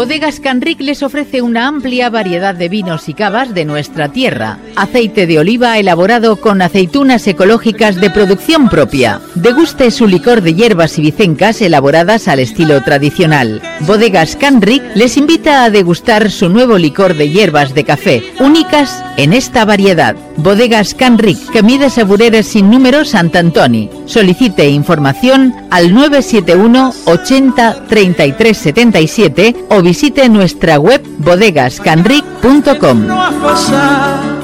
Bodegas Canric les ofrece una amplia variedad de vinos y cavas de nuestra tierra. Aceite de oliva elaborado con aceitunas ecológicas de producción propia. Deguste su licor de hierbas y vicencas elaboradas al estilo tradicional. Bodegas Canric les invita a degustar su nuevo licor de hierbas de café, únicas en esta variedad. Bodegas Canric, que mide Sabureres sin número Sant Antoni. Solicite información al 971 80 33 77 o visite nuestra web bodegascanric.com.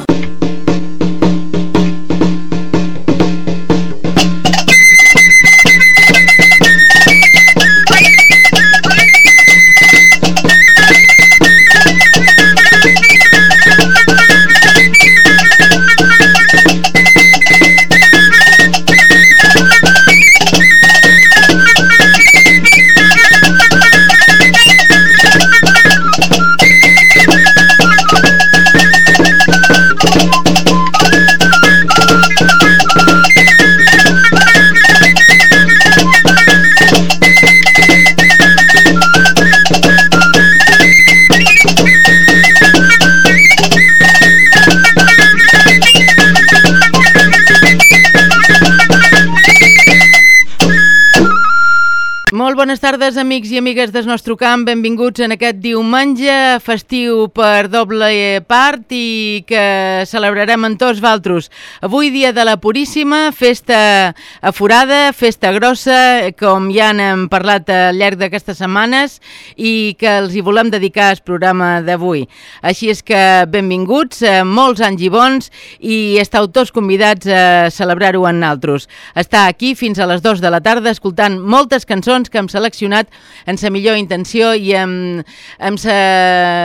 bones tardes, amics i amigues del nostre camp. Benvinguts en aquest diumenge festiu per doble part i que celebrarem en tots valtros. Avui, dia de la Puríssima, festa aforada, festa grossa, com ja n'hem parlat al llarg d'aquestes setmanes i que els hi volem dedicar al programa d'avui. Així és que benvinguts, eh, molts anys i bons i estàu tots convidats a celebrar-ho en altres. Està aquí fins a les 2 de la tarda escoltant moltes cançons que hem seleccionat en sa millor intenció i amb, amb sa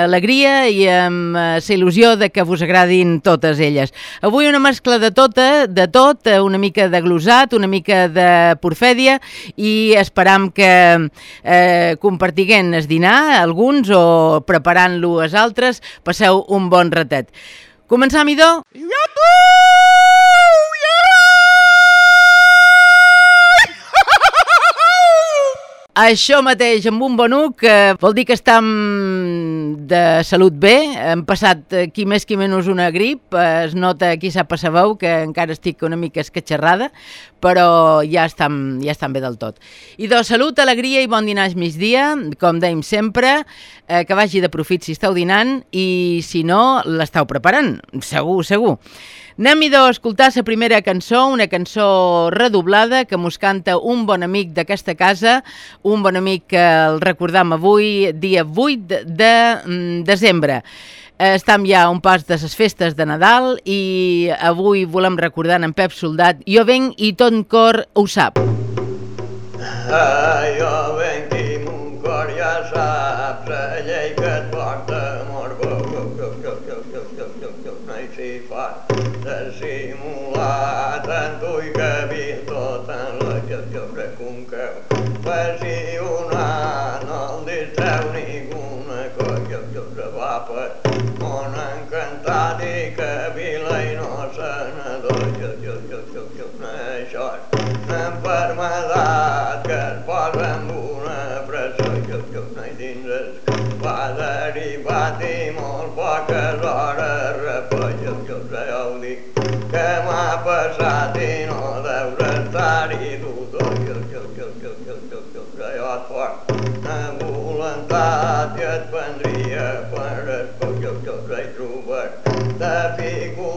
alegria i amb eh, sa il·lusió de que vos agradin totes elles. Avui una mescla de tota, de tot, eh, una mica de glosat, una mica de porfèdia i esperam que eh, compartiguen el dinar, alguns, o preparant-lo als altres, passeu un bon ratet. Començam, idò? Ja Això mateix, amb un bonuc, que vol dir que estem de salut bé. Hem passat eh, qui més qui menys una grip. Es nota, qui sap a sabeu, que encara estic una mica esquetxerrada, però ja estem, ja estem bé del tot. I de salut, alegria i bon dinar al migdia, com dèiem sempre, eh, que vagi de profit si esteu dinant i si no, l'esteu preparant, segur, segur. Anem-hi a escoltar la primera cançó, una cançó redoblada que mos canta un bon amic d'aquesta casa, un bon amic que el recordam avui, dia 8 de mm, desembre. Estam ja a un pas de les festes de Nadal i avui volem recordar en Pep Soldat Jo venc i tot cor ho sap. Ah, jo venc i mon cor ja sap Sfata-ntui găbi tot în locul de precum că Păși una nu-l distreu niciună Că eu eu de vapă Un de căbilei nu să ne doi Eu eu eu eu eu neșor Împărmădat că-l poară în bună presă Eu eu ne-i din râs. Vada-ri, vada-i mult, pocă-l oră răpă fort, ambulantat i et vendria quan et poc lloc tot l'he trobat. De figu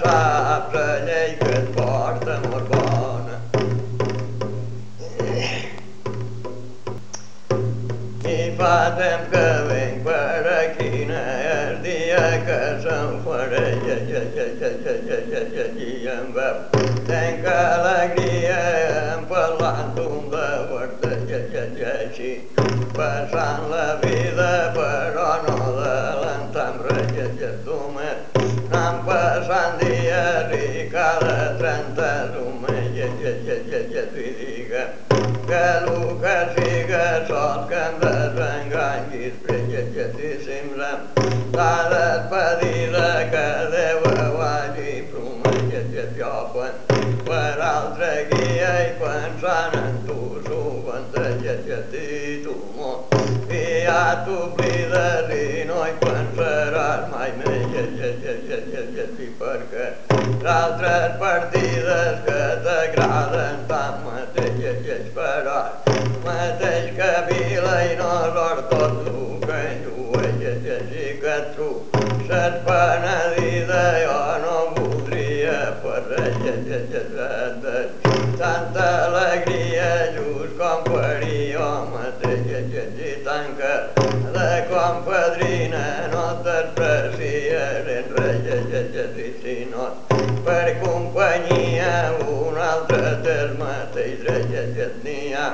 șoaptă-ne-i cât poartă morgonă. Mi fadem că vin fără chină, ardie că sunt fără în văp. Te-ncălăgrie în pălantul de vârtă, și passant dies i cada ja t'oblides i no hi pensaràs mai més. Ja, ja, ja, ja, ja, ja, sí, perquè d'altres partides que t'agraden tant mateix ja, ja, esperar mateix que vila i no sort tot el que llueix ja, ja, sí que tu set penedida jo no voldria per res ja, ja, ja, ja, tanta alegria just de com padrina no t'expressies en res ja, ja, ja, sí, sí, no per companyia un altre del mateix ja, n'hi ha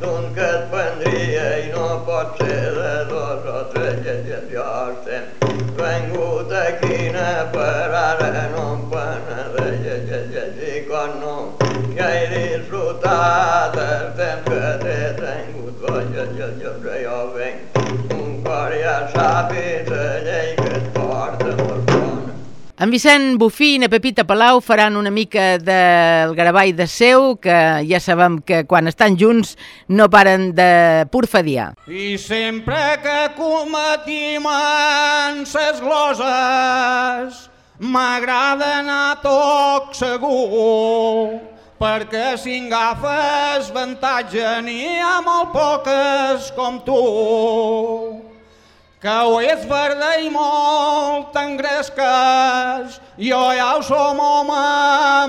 d'un que et prendria i no pot ser de dos o tres ja, jo estem vengut aquí per ara no em penedeix ja, sí, quan no ja he disfrutat el temps que t'he tingut goig ja, ja, ja, ja, jo venc cor ja sàpids la llei que et porta molt En Vicent Bufí i na Pepita Palau faran una mica del Garaball de seu, que ja sabem que quan estan junts no paren de porfadiar. I sempre que cometim ses gloses m'agrada anar toc segur perquè si agafes avantatge n'hi ha molt poques com tu que ho és verda i molt engresques, jo ja ho som home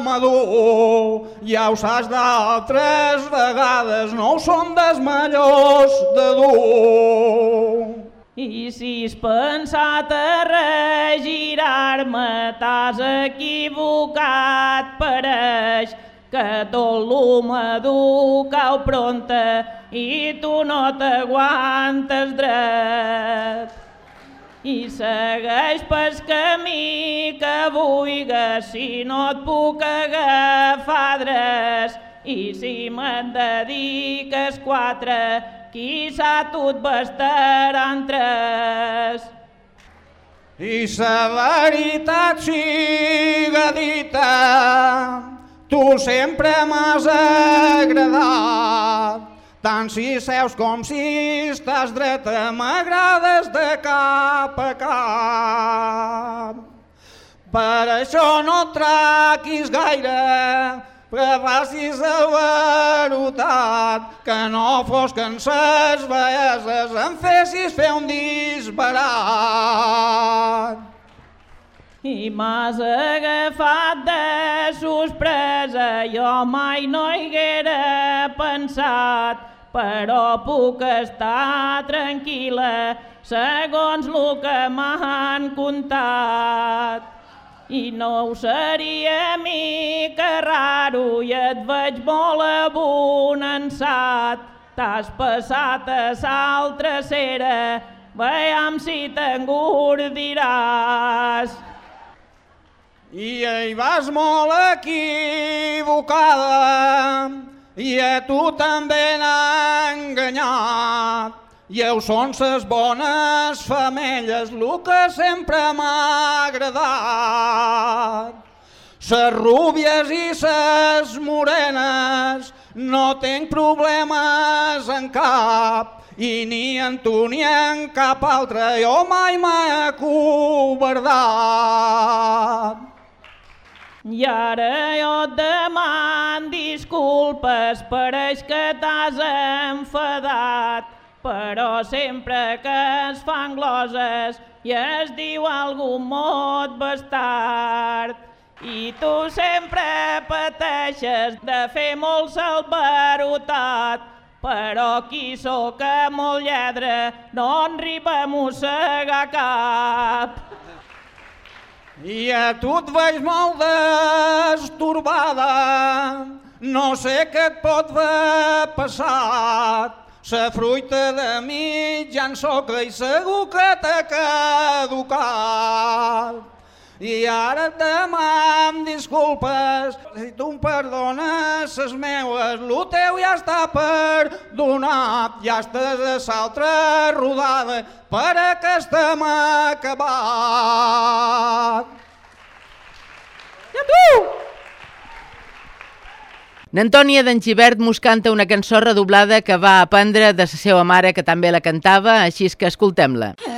madur, ja ho saps d'altres vegades, no ho som des millors de dur. I si has pensat a regirar-me, t'has equivocat, pareix que tot madur cau pronta i tu no t'aguantes dret. I segueix pel camí que vulgues si no et puc agafar dres. I si me'n dediques quatre, qui sap tu et bastaran tres. I sa veritat siga dita, tu sempre m'has agradat. Tant si seus com si estàs dreta, m'agrades de cap a cap. Per això no traquis gaire, que facis averotat, que no fos que en ses belleses em fessis fer un disbarat. I m'has agafat de sorpresa, jo mai no hi haguera pensat, però puc estar tranquil·la segons el que m'han contat. I no ho seria mica raro i et veig molt abonançat. T'has passat a l'altra cera, veiem si t'engordiràs. I hi vas molt equivocada, i a tu també n'ha enganyat. I ho són ses bones femelles, el que sempre m'ha agradat. Ses rúbies i ses morenes, no tinc problemes en cap, i ni en tu ni en cap altre jo mai m'he acobardat. I ara jo et deman disculpes, pareix que t'has enfadat, però sempre que es fan gloses i es diu algun mot bastard. I tu sempre pateixes de fer molt salvarotat, però qui sóc molt lledre no en riba a mossegar cap. I a tu et veig molt destorbada, no sé què et pot haver passat. La fruita de mitjan soca i segur que t'ha caducat i ara et demanem disculpes si tu em perdones les meues el teu ja està perdonat ja estàs a l'altra rodada per aquesta m'ha acabat i a tu! N'Antònia d'en Givert mos canta una cançó redoblada que va aprendre de la seva mare que també la cantava, així que escoltem-la. Eh.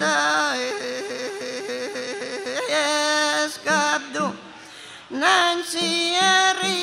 esta es Gabdu Nancy Erri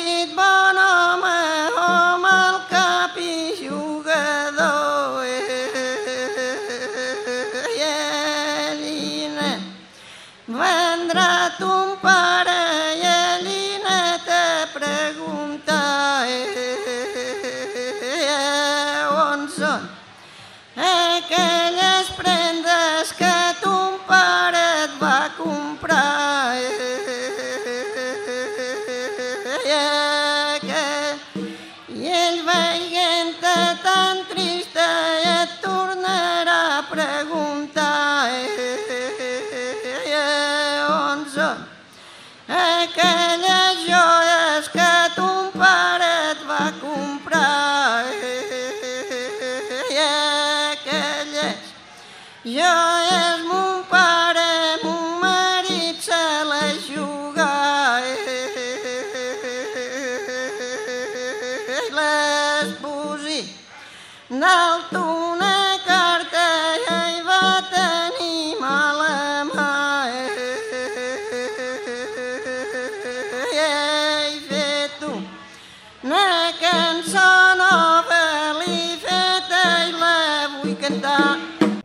Eid Mubarak.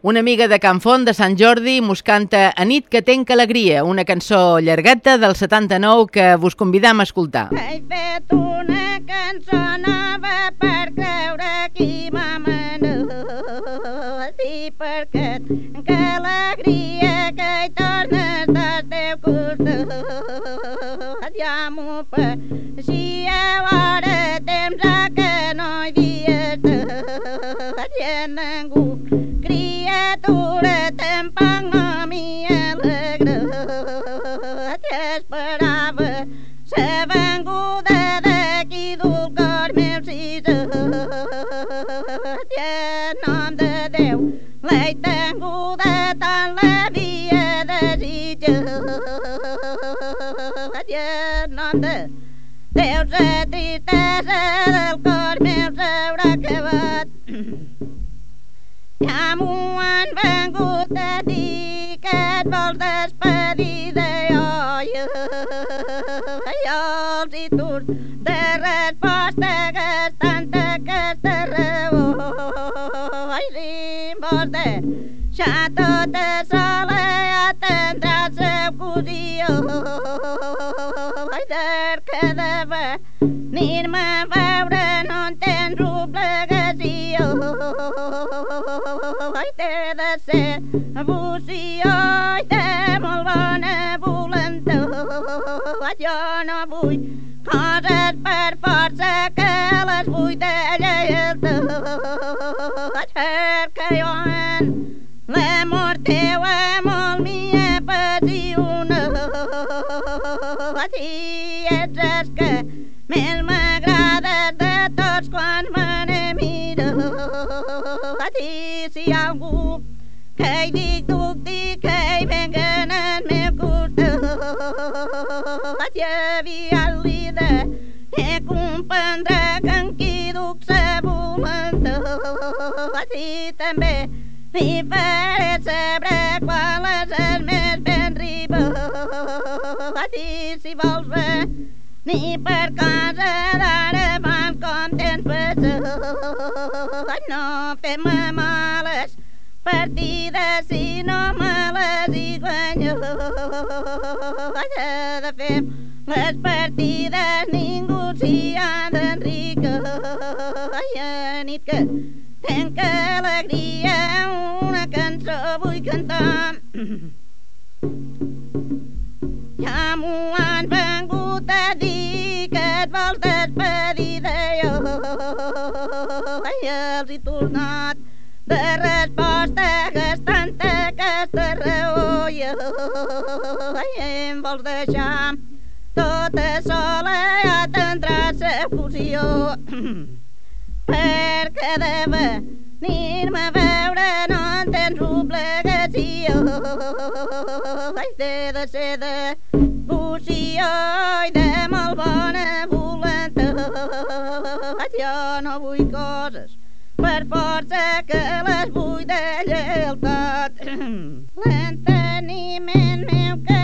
Una amiga de Can Font de Sant Jordi mos canta A nit que tenc alegria, una cançó llargata del 79 que vos convidam a escoltar. He fet una cançó nova per creure qui m'ha menut i perquè que alegria que hi tornes del teu costat ja m'ho pareixia I també li faré saber qual és el més ben ribat. I si vols venir ni per casa d'ara van com tens passat. No fem males partides si no me les hi guanyo. Ha de fer les partides ningú s'hi ha d'enricar. Ai, a nit que tenc alegria, una cançó vull cantar. Ja m'ho han vengut a dir que et vols despedir de jo. Ai, els he tornat de resposta tanta aquesta raó. Ai, em vols deixar tota sola, ja tindràs la fusió. perquè de venir-me a veure no en tens obligació. Ai, t'he de ser de fusió i de molt bona voluntat. Jo no vull coses per força que les vull de lleialtat. L'enteniment meu que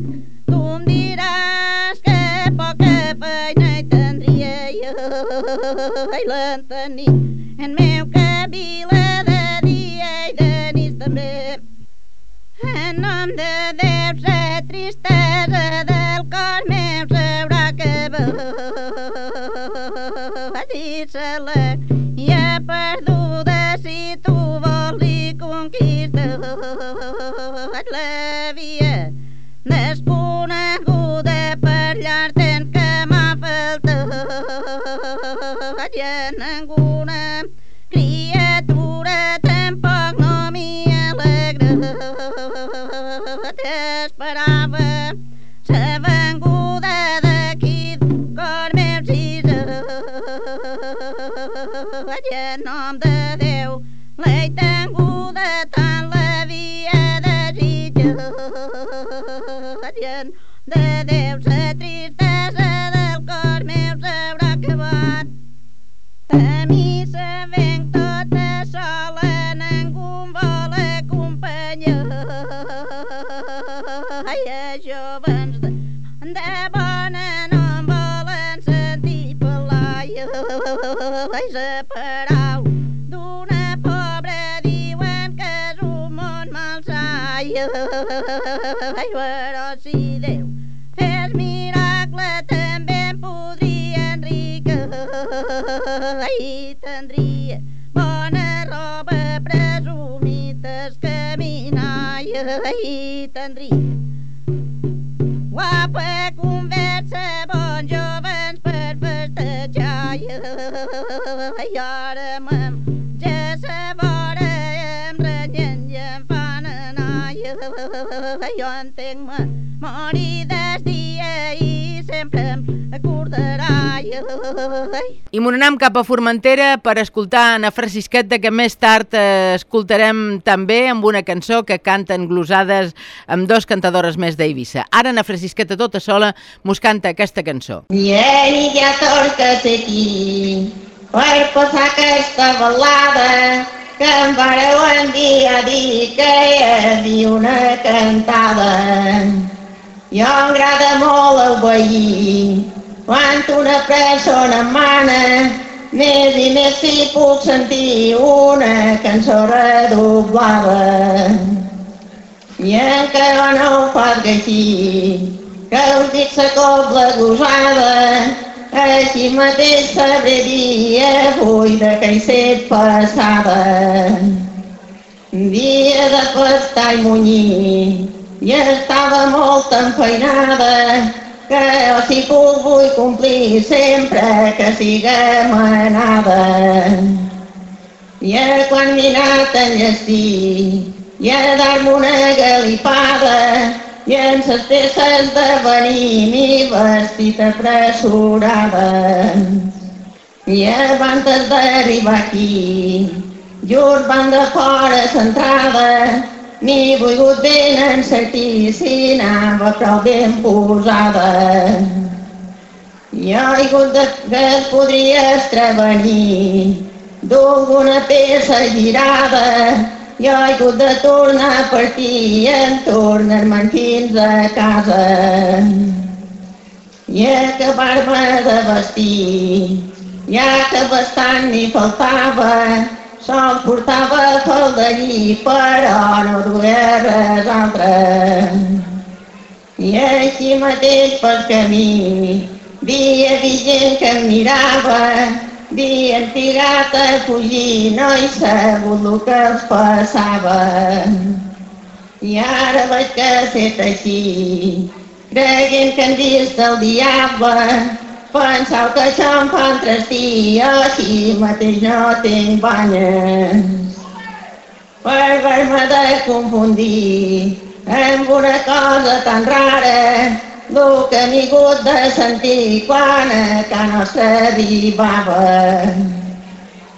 presumites caminar i tindria guapa conversa bons jovens per festejar i ara me'n ja sa vora em renyen i em fan anar jo entenc me morir des dia i sempre em acordarà I anem cap a Formentera per escoltar Anna Francisqueta, que més tard eh, escoltarem també amb una cançó que canten glosades amb dos cantadores més d'Eivissa. Ara Anna Francisqueta tota sola mos canta aquesta cançó. I ell ja torca aquí per passar aquesta balada que em vareu un dia dir que hi havia una cantada. Jo m'agrada molt obeir quan una persona em mana més i més si puc sentir una cançó redoblada. I encara no ho fas així, que us dic la cobla gosada, així mateix sabré dir avui de que hi set passada. Dia de pestar i munyir, i estava molt enfeinada, que si puc vull complir sempre que siga manada. I a quan m'he anat a i a dar-me una galipada i en ses peces de venir m'he vestit apressurada. I abans d'arribar aquí, just van de fora l'entrada, m'he volgut ben encertir si anava prou ben posada. Jo he hagut de que es podria estrevenir d'alguna peça girada, jo he hagut de tornar a partir i en tornar-me'n fins a casa. I acabar-me de vestir, ja que bastant m'hi faltava, sol portava faldellí, però no duia res altre. I així mateix pel camí, havia vist gent que em mirava, havien tirat a fugir, no he sabut el que els passava. I ara veig que set així, creguent que han vist el diable, penseu que això em fa entrastir, així mateix no tinc banyes. Per de confundir amb una cosa tan rara, el que m'he hagut de sentir quan a ca nostra arribava.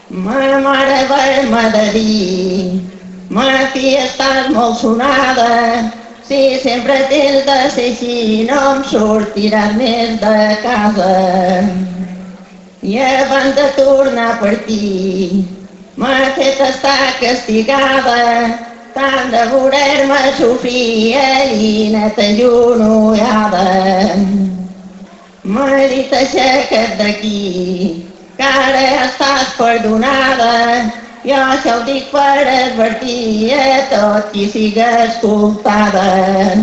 Ma mare haver-me de dir, ma filla estàs molt sonada, si sempre ser així, no em sortiràs més de casa. I abans de tornar a partir, m'ha fet estar castigada, tant de voler-me sofrir allinet allunyada. M'ha dit aixeca't d'aquí, que ara estàs perdonada, jo dic per advertir a tot qui siga escoltada.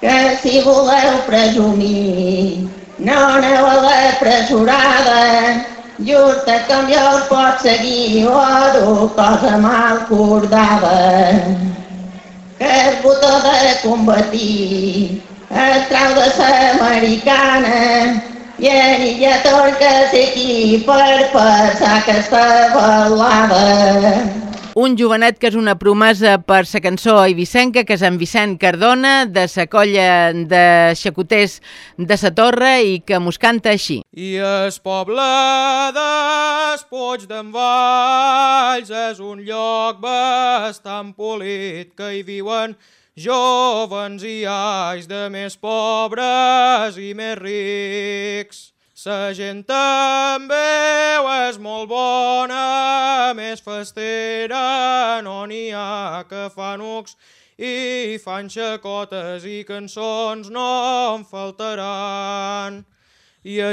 Que si voleu presumir, no aneu a la pressurada, justa com jo us pot seguir o dur cosa mal cordada. Que el botó de combatir es trau de l'americana i que sé qui per passar aquesta balada. un jovenet que és una promesa per sa cançó eivissenca, que és en Vicent Cardona, de sa colla de xacoters de sa Torre i que mos canta així. I el poble d'Espoig d'en Valls és un lloc bastant polit que hi viuen jovens i ais de més pobres i més rics. Sa gent també és molt bona, més festera, no n'hi ha que fan ucs i fan xacotes i cançons no en faltaran. I a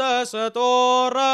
de sa torre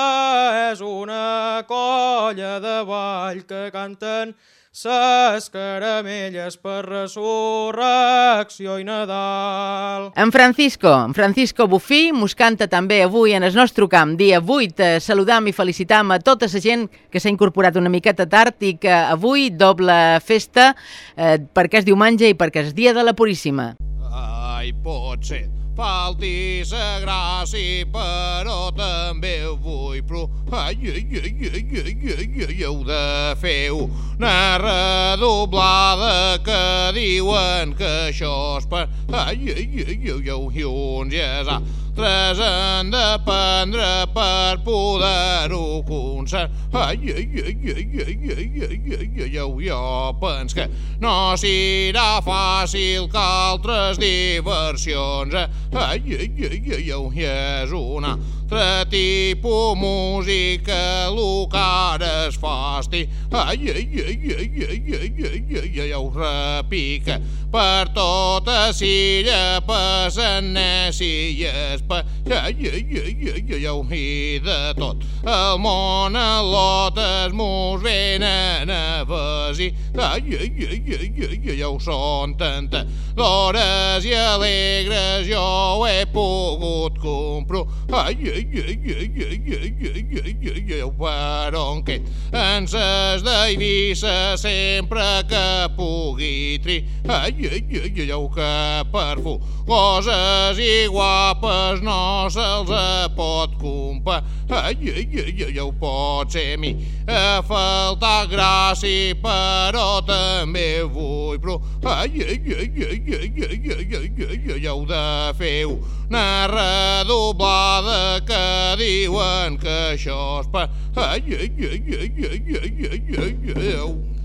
és una colla de ball que canten ses caramelles per resurrecció i Nadal. En Francisco, en Francisco Bufí, mos canta també avui en el nostre camp, dia 8. Saludam i felicitam a tota la gent que s'ha incorporat una miqueta tard i que avui doble festa eh, perquè és diumenge i perquè és dia de la Puríssima. Ai, pot ser faltis a gràcia, però també ho vull pro... Ai, ai, ai, ai, ai, ai, ai, heu de fer una redoblada que diuen que això és per Ai, ai, ai, ai, ai, ai, uns i els altres han de prendre per poder-ho concert. Ai, ai, ai, ai, ai, ai, ai, ai, ai, ai, Jo pens que no serà fàcil que altres diversions Eh? Ai, ai, ai, ai, ai, és una altre tipus música, el que ara es fasti. Ai, ai, ai, ai, ai, ai, ai, ai, ai, repica per tota silla, passen nècies, pa... Ai, ai, ai, ai, ai, ai, i de tot el món a lotes mos venen a vesi. Ai, ai, ai, ai, ai, ai, ai, són tanta d'hores i alegres jo he pogut comprar. Ai, ai, ai, ai, ai, ai, ai, ai, ai, ai, però en què ens es d'Eivissa sempre que pugui tri. Ai, ai, ai, ai, ai, que per fu coses i guapes no se'ls pot comprar. Ai, ai, ai, ai, ai, pot ser mi a faltar gràcia, però també vull, però ai, ai, ai, ai, ai, ai, ai, ai, ai, ai, heu de fer una redoblada que diuen que això és per... Ai, ai, ai, ai, ai, ai, ai, ai, ai, ai,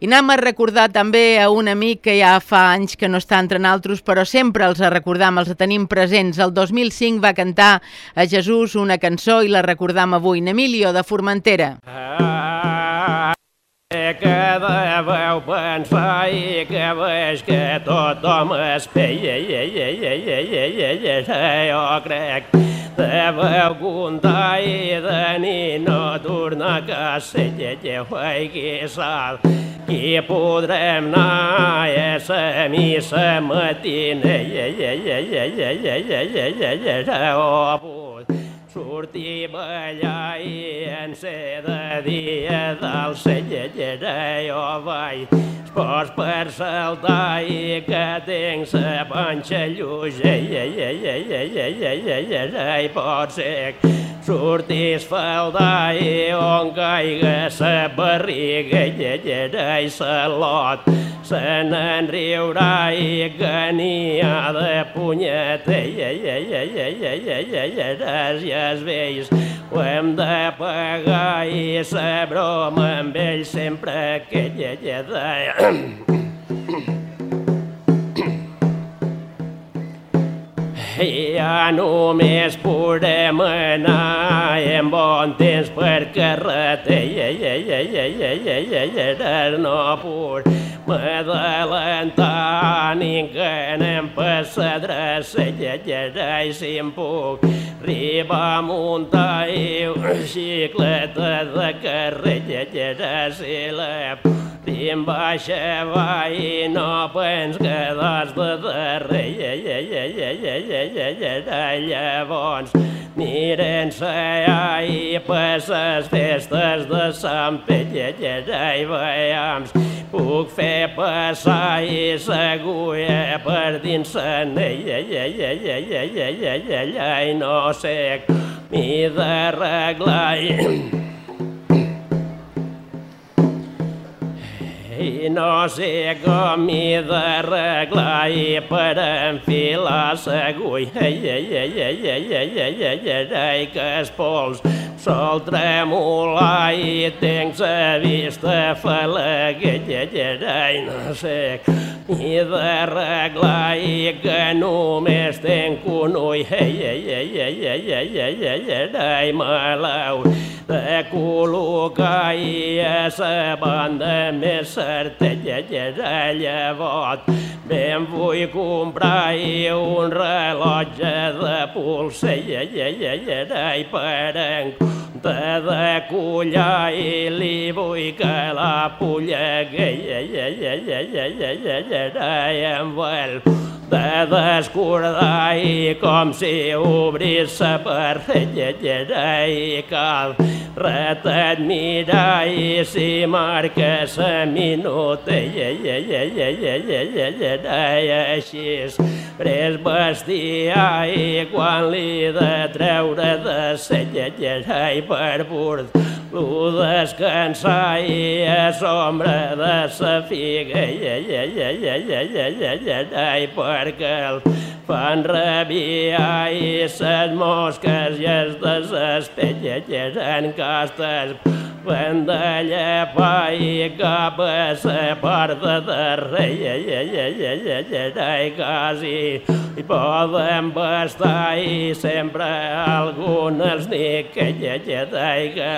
I anem a recordar també a un amic que ja fa anys que no està entre naltros, però sempre els recordam, els tenim presents. El 2005 va cantar a Jesús una cançó i la recordam avui, Emilio de Formentera. Ah, que deveu pensar i que veig que tothom es peia, jo crec deveu comptar i de nit no tornar a casa, qui sap qui podrem anar a la missa matina, i, i, sortir en ser de dia del cellera jo vaig esports per saltar i que tinc sa panxa lluja i pot ser sortís falda i on caiga sa barriga i la lot se n'enriurà i que n'hi ha de punyeta i es vells ho hem de pagar i sa broma amb ell sempre aquella lleda. Ja només podem anar en bon temps per carretera, no podem adelantar ni que anem per la dreça i si em puc Riba muunta iu, sikleta takarre, jätä silä. Tim baixa va i no pens que das de darrer. Llavors miren-se i per les festes de Sant Pere i veiem puc fer passar i s'agulla per dins i no sé m'hi d'arreglar i no sé com m'hi d'arreglar i per enfilar l'agull. Ei, ei, ei, ei, ei, ei, ei, ei, ei, ei, que es pols sol tremolar i tinc la vista falaguella, ei, no sé i d'arreglar i que només tenc un ull, ei, ei, ei, ei, ei, ei, ei, ei, ei, ei, maleu de col·locar i a la banda més certella, llavors ben vull comprar i un rellotge de polsella, i per en compte de collar i li vull que la pulla em vol de descordar i com si obrís la parella i cal retet mirar i si marca la minuta així pres bestiar i quan li de treure de la i per bord lo descansar i a sombra de sa figa i perquè el fan rabiar i ses mosques i es desespelles en castes van de llepar i cap a sa porta de rei i quasi hi poden bastar i sempre algun els ni que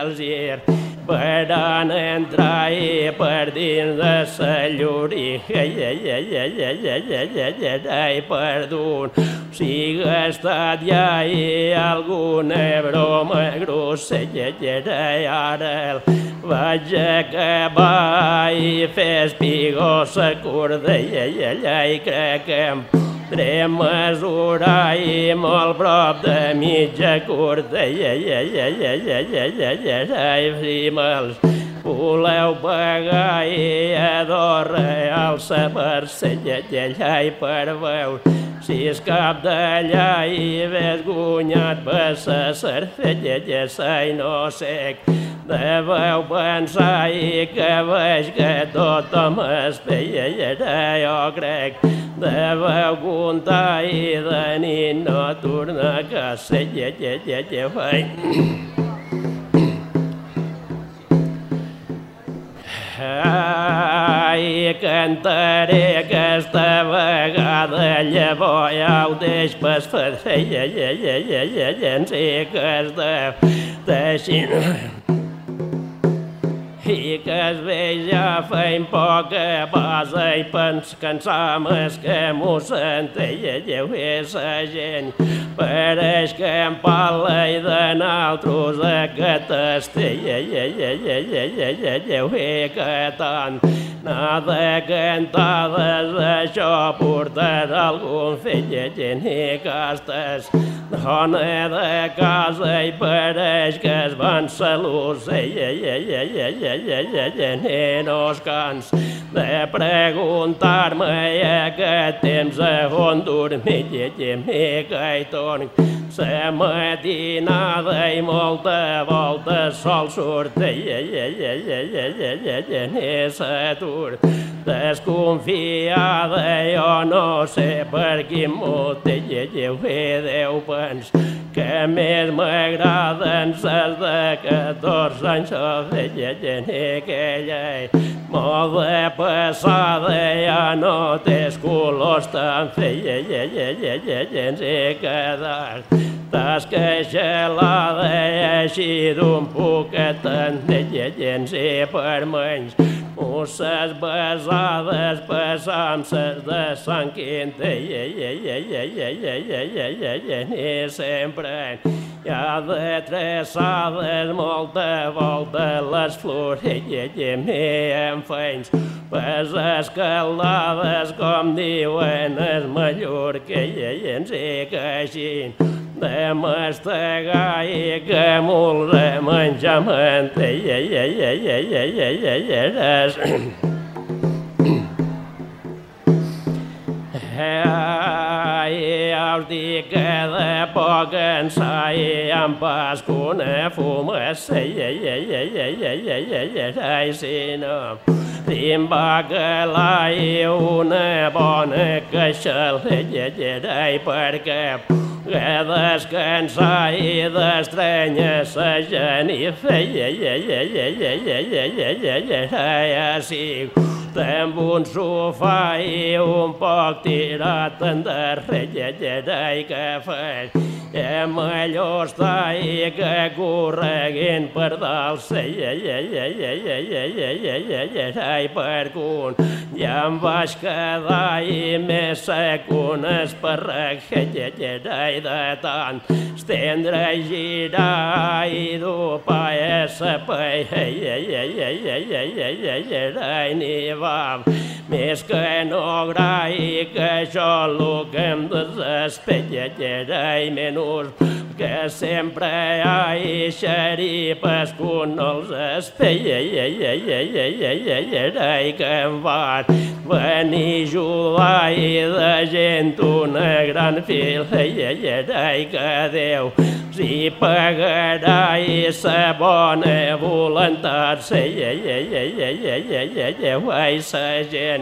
els gir Paran entrar i per dins de sa llúria i perdut si ha estat ja i alguna broma grossella ara vaig acabar i fes pigó sa cordella i crec que em podré mesurar i molt prop de mitja curta i si me'ls voleu pagar i adorra el saber allà i per veure si és cap d'allà i ves guanyat per sa cervella i no sé deveu pensar i que veig que tothom es veia jo crec deveu comptar i de nit no torna a casa lle, lle, lle, lle, vai. Ai, cantaré aquesta vegada, llavors ja ho deix pas fer, ja, ja, ja, ja, ja, ja, en sé que has de deixar i que es veia feim poca base i pens cansam es que m'ho senteieu és la gent pareix que em parla i de naltros a que t'esteieu que tant nada cantades això portar algun fill gent i castes dona de casa i pareix que es van salut ei, no cans de preguntar-me aquest temps on dormir mi que hi torn la matinada i molta volta sol surt ni s'atur desconfiada jo no sé per quin motiu Déu pens que més m'agraden les de 14 anys o de aquella molt de passada ja no tens colors tan feia ens he quedat T'has queixelada i així d'un poquet en ens he per menys Musses besades passam ses de Sant Quinta i sempre hi ha de tressades, molta volta, les florelles gemien feins, les escaldades com diuen els mallorquellens i caixin, de mastegar i que molt de menjar mantelles. Yeah. Ai, us dic que de poc en sai en pas que una fumes ei, ei, ei, ei, ei, ei, ei, ei, ei, ei, si no Timba que l'ai una bona queixalella perquè que descansar i d'estrenya sa gent i feia així amb un sofà i un poc tirat endarrere i que hem allò està i que correguin per dalt ai per cun i em vaig quedar i més sec unes parraquellera i de tant estendre i girar i dur paella paella i n'hi vam més que no grai que això el que em desespera i menys que sempre hi ha xeripes que no els espera i que em va venir jugar i de gent una gran fila i que Déu s'hi pagarà i sa bona voluntat. Sa gent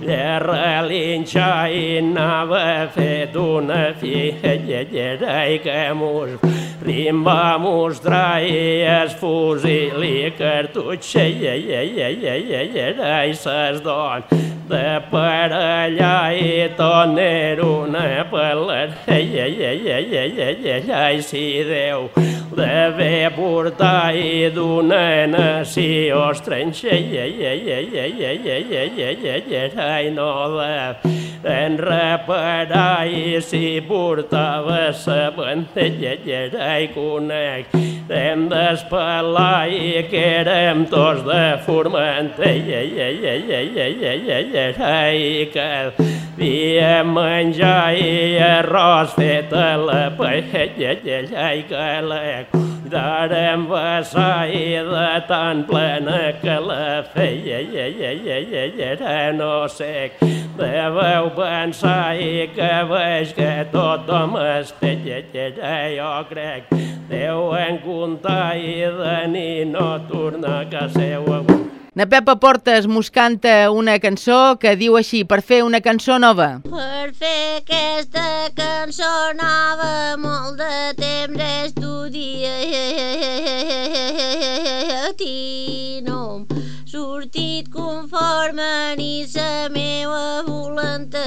L'Erlinxaina va fet una fillera i que mos rim va mostrar i es fusil i cartutxa i ses dones i, i, i, i, tăi că vie mânjai rost fetă lăpăi Dedelai gălec dar em vasai de tan plena que la feia era no sec. Deveu pensar i que veig que tothom es feia jo crec. Déu en comptar i de nit no torna a casa seu avui. Na Pepa Portes mos canta una cançó que diu així, per fer una cançó nova. Per fer aquesta cançó nova molt de temps estudia hem sortit conforme ni sa meua voluntat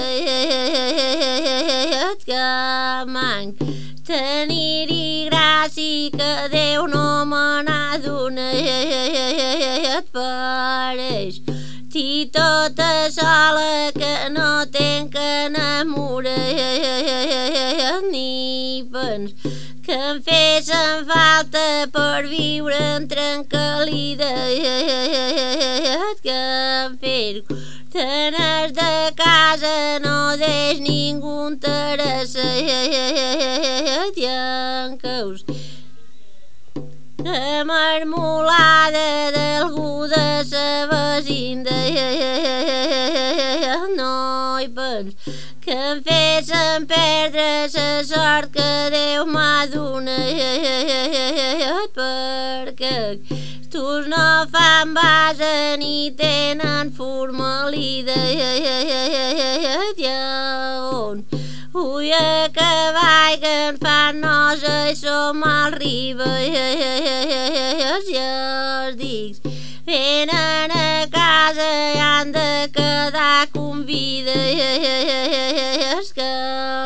que manc tenir-hi gràcia que Déu no me n'ha donat pareix ti tota sola que no tenc que enamorar ni pens que em fessin falta per viure en tranquil·litat que em fer Tenes de casa no deix ningú interessa i en caus de marmolada d'algú de sa vecinda no hi pens que em fessin perdre sa sort que Déu m'ha donat perquè tus no fan base ni tenen i on Ui, a cavall que en fan nosa i som al riba i els dics venen a casa i han de quedar convida que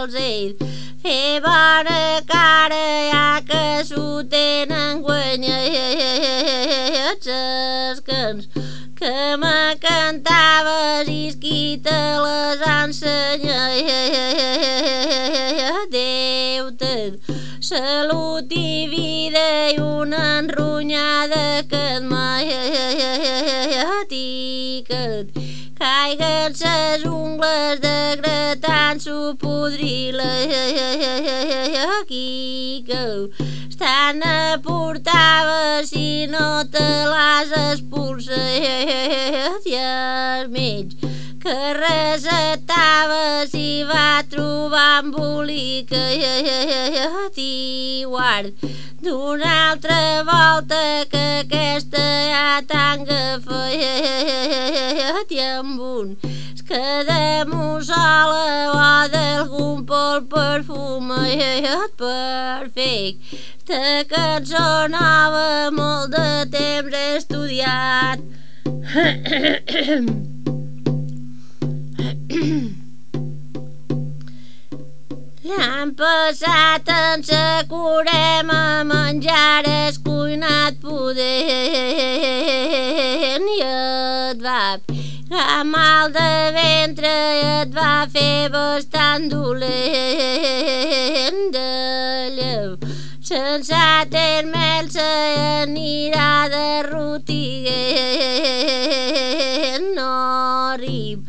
els ells fer bona cara ja que s'ho tenen guanya les cans que me cantaves i qui te les ensenya Déu-te salut i vida i una enronyada que et mai tiquet. Caiguen ses ungles de gratant-s'ho podrir la quica. Estan a portava si no te les expulsat i el mig que resetava si va trobar embolic i guard d'una altra volta que aquesta ja tan agafat i amb un es quedem sola o d'algun pol perfumat perfecte cançó nova molt de temps estudiat L'han passat en sa curema menjar escuinat pudent i et va a mal de ventre et va fer bastant dolent de lleu. Sense termel se anirà de rotiguent, no rib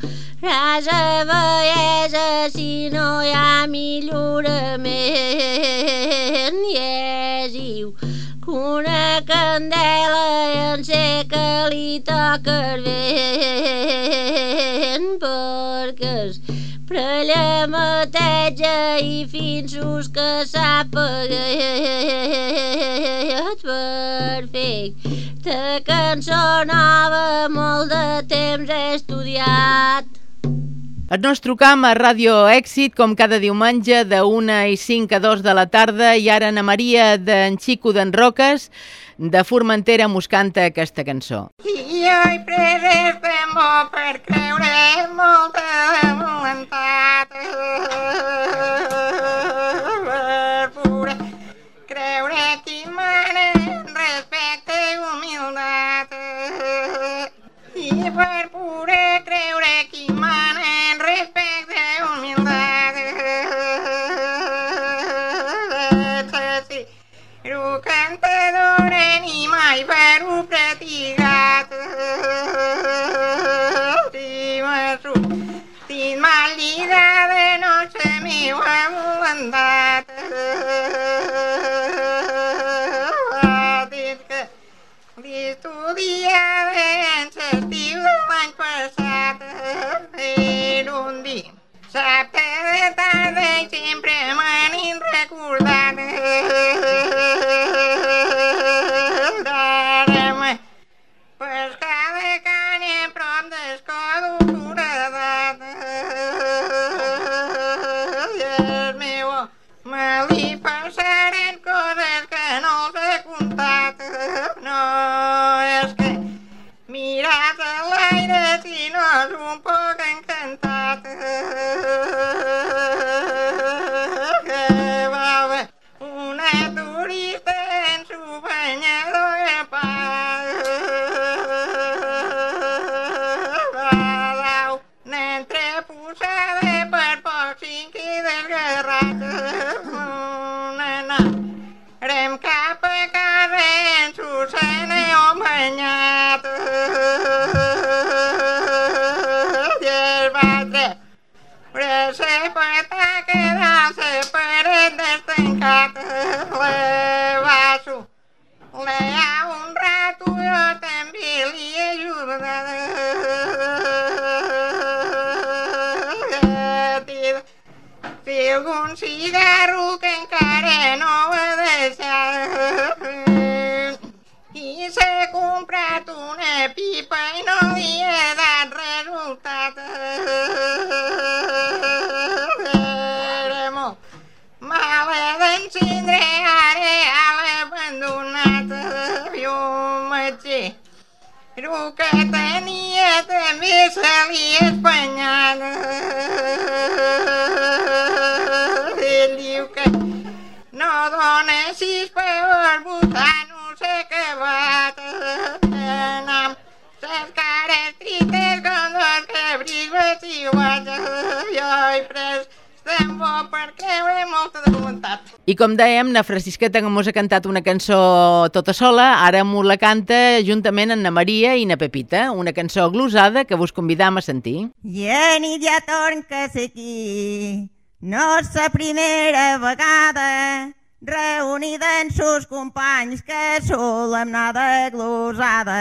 Rasa bellesa si no hi ha millorament. I és iu una candela en sé que li toca el vent perquè es prellamateja i fins us que s'apaguet perfecte cançó nova molt de temps estudiat. El nostre camp a Ràdio Èxit, com cada diumenge, de 1 i 5 a 2 de la tarda, i ara Ana Maria d'en Xico d'en Roques, de Formentera, mos canta aquesta cançó. I jo he pres este bo per creure molta voluntat. Per poder creure qui mana respecte i humildat. I per poder creure qui mana respecte ni mai per-ho praticat. Si m'ha tin que tenia també se li ha espanyat. Ell diu que no dona sis per votar, no s'ha acabat. Anam ses cares tristes com dos cabrits vestiuats. Jo he pres bo per creure molta de voluntat. I com dèiem, na Francisqueta que mos ha cantat una cançó tota sola, ara mos la canta juntament amb na Maria i na Pepita, una cançó glosada que vos convidam a sentir. I a nit ja torn que sé aquí, no és la primera vegada reunida amb sus companys que solem anar de glosada.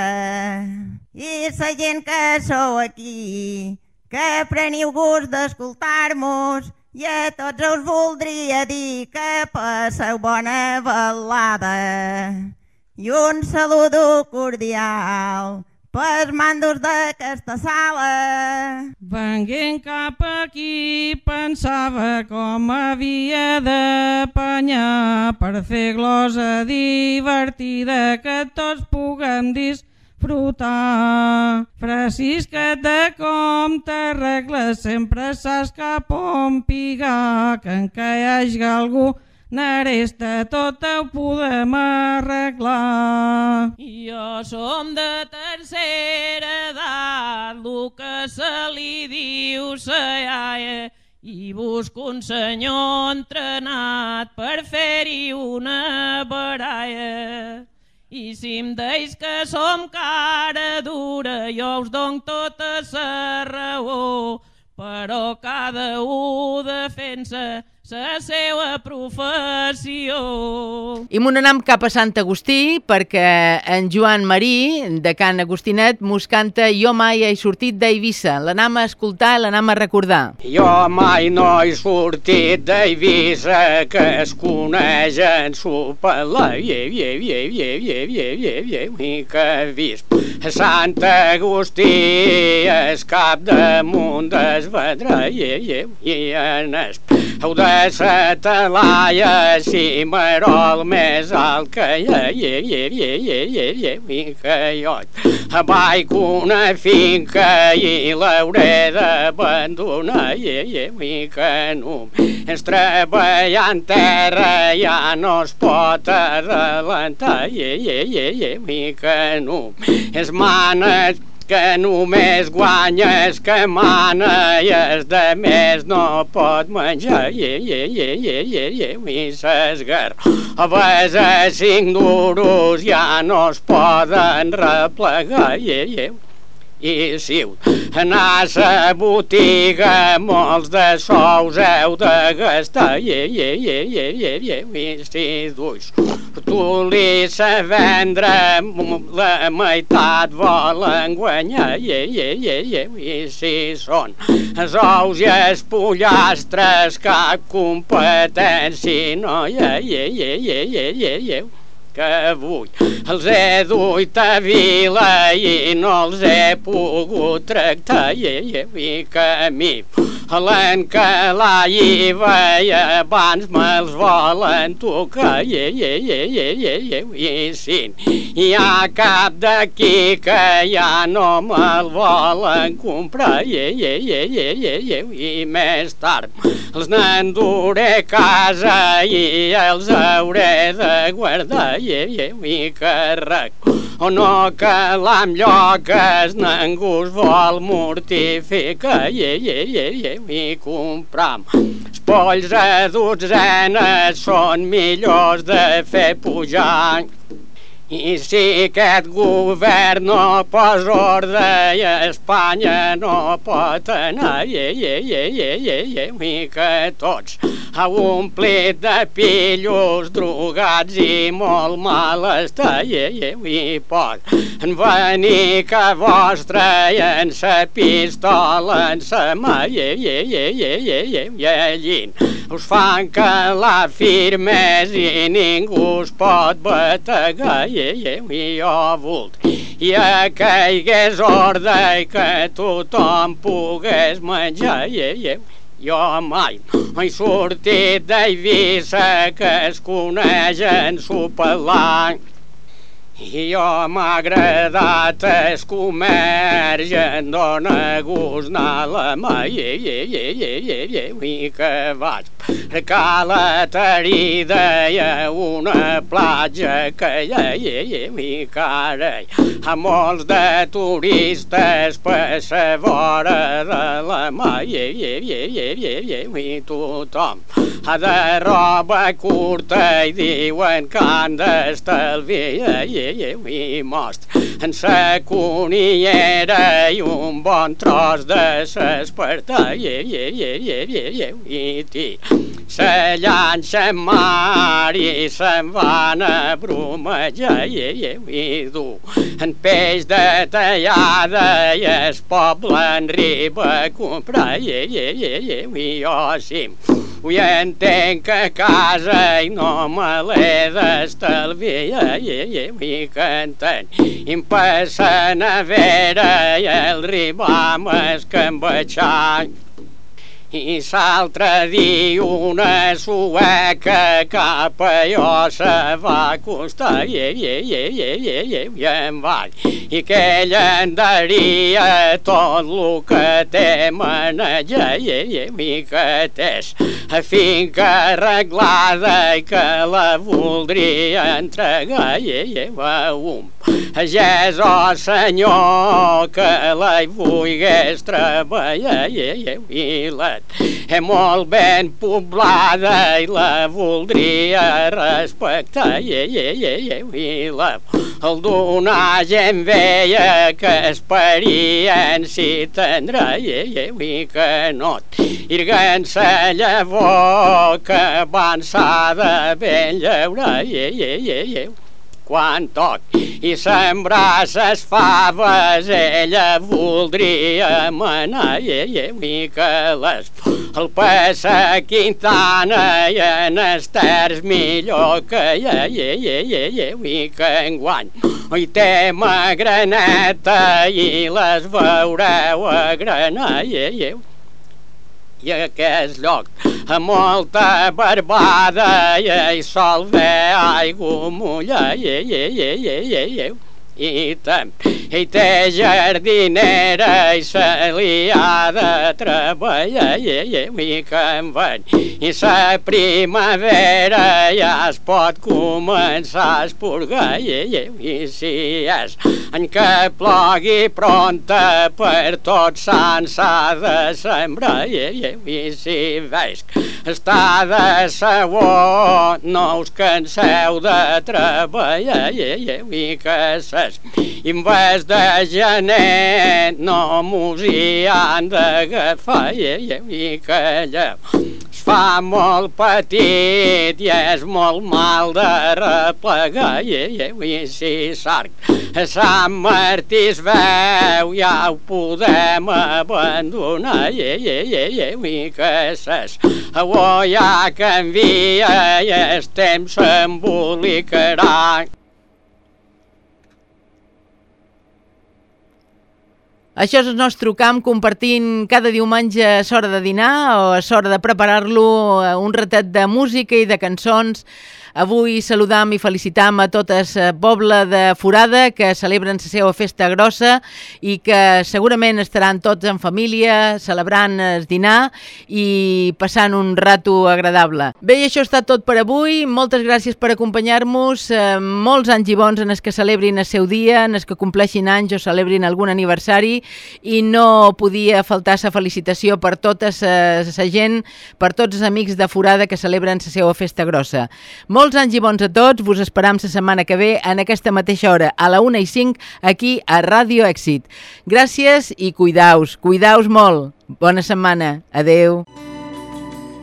I la gent que sou aquí, que preniu gust d'escoltar-nos i a tots us voldria dir que passeu bona balada. I un saludo cordial pels mandos d'aquesta sala. Venguent cap aquí pensava com havia d'apanyar per fer glosa divertida que tots puguem disfrutar. Francisca de com t'arregles sempre saps cap on pigar que en què hi hagi algú Naresta tot ho podem arreglar. Jo som de tercera edat, el que se li diu sa iaia, i busco un senyor entrenat per fer-hi una baralla. I si em deis que som cara dura, jo us dono tota la raó, però cada un defensa la seva professió. I m'ho anem cap a Sant Agustí perquè en Joan Marí, de Can Agustinet, mos canta Jo mai he sortit d'Eivissa. L'anam a escoltar i l'anam a recordar. Jo mai no he sortit d'Eivissa que es coneixen sopar i que he vist Sant Agustí es cap damunt es vedrà i en es heu de si maroll més alt que ja, ja, ja, ja, ja, ja, ja, finca jo. Vaig una finca i l'hauré d'abandonar, ja, ja, finca no. Ens treballar en terra ja no es pot adelantar, ja, ja, ja, ja, finca no. Es manes que només guanya és que mana i és de més no pot menjar. Ie, ie, ie, ie, ie, ie, misses garraves a cinc duros ja no es poden replegar. Ie, ie, ie i si anar a botiga molts de sous heu de gastar i, i, i, i, i, i, i si duis tu li sa vendre la meitat volen guanyar i, i, i, i, i si són els ous i els pollastres cap competència no hi ha i, i, i, i, i, i, que vull. Els he duit a vila i no els he pogut tractar i, i, i que a mi l'en que la IVA i abans me'ls volen tocar i, i, i, i, i, i, i, si hi ha cap d'aquí que ja no me'l volen comprar i, i, i, i, i, i, i més tard els n'enduré a casa i els hauré de guardar i, i, i carrec o no que l'am lloques ningú es vol mortificar i, i, i, i compram els polls a dotzenes són millors de fer pujar i si aquest govern no posa ordre i Espanya no pot anar, i, i, i, i, i, i que tots ha omplit de pillos drogats i molt mal està, i, i, i pot venir que vostre i en sa pistola en sa mà, i, i, i, i, i, i, i, allí us fan que la firmes i ningú us pot bategar, i, i, i jo vult. I a caigués ordre i que tothom pogués menjar. I, i, jo mai he sortit d'Eivissa que es coneixen sopelar i jo m'ha agradat es comerge, em dóna gust anar a la mà, ye, ye, ye, ye, ye, i, i que vaig. A la terida hi ha una platja que hi ha, ye, ye, i que ara a molts de turistes per la vora de la mà, ye, ye, ye, ye, ye, i, i tothom ha de roba curta i diuen que han d'estalviar, ye, i most en sa cuniera i un bon tros de s'espertar i ti se llança en mar i se'n van a bromejar i dur en peix de tallada i es poble en riba a comprar i jo ho entenc que a casa i no me l'he d'estalviar. I cantant i em passa nevera i el ribam es cambetxar i l'altre dia una sueca cap a jo se va acostar i, i, i, i, i, i, i em vaig. I que ella endaria tot el que té maneja i, i, i que tens a finca arreglada i que la voldria entregar i, i, i, un pagès o senyor que la vulgués treballar i, i, i la és molt ben poblada i la voldria respectar. I, i, i, i, i la el donar gent veia que experiència tindrà. I, i, i que no irguen sa llavor que van s'ha de ben llaurar i, i, i, i, quan toc. I sembrar ses faves ella voldria manar i, i que les el passa Quintana i en esters millor que i, i que enguany. I té magraneta i les veureu a granar i, i, i aquest lloc a molta barbada i hi sol ve aigua mulla i, i, i, i, i, i, i també i té jardinera i se li ha de treballar. I, i, i que en vaig. I sa primavera ja es pot començar a esporgar i, i, i si és en què plogui pronta per tots sants s'ha de sembrar. I, i, i si veus que està de sabó no us canseu de treballar. I, i, i que ses i vez de gener no mos hi han d'agafar i, allà es fa molt petit i és molt mal de replegar i, si sarc a Sant Martí es veu ja ho podem abandonar i que ses avui ja canvia i el temps s'embolicarà Això és el nostre camp compartint cada diumenge a l'hora de dinar o a l'hora de preparar-lo un ratet de música i de cançons Avui saludam i felicitam a totes el poble de Forada que celebren la seva festa grossa i que segurament estaran tots en família celebrant el dinar i passant un rato agradable. Bé, això està tot per avui. Moltes gràcies per acompanyar-nos. Eh, molts anys i bons en els que celebrin el seu dia, en els que compleixin anys o celebrin algun aniversari i no podia faltar la felicitació per tota la gent, per tots els amics de Forada que celebren la seva festa grossa. Molts molts anys i bons a tots. Vos esperam la setmana que ve en aquesta mateixa hora, a la 1 i 5, aquí a Ràdio Èxit. Gràcies i cuidaus, cuidaus molt. Bona setmana. Adeu.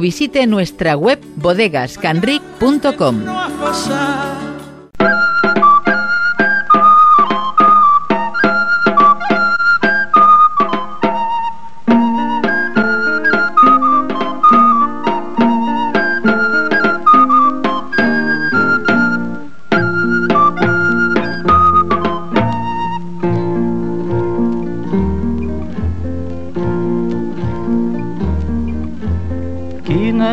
visite nuestra web bodegascanric.com.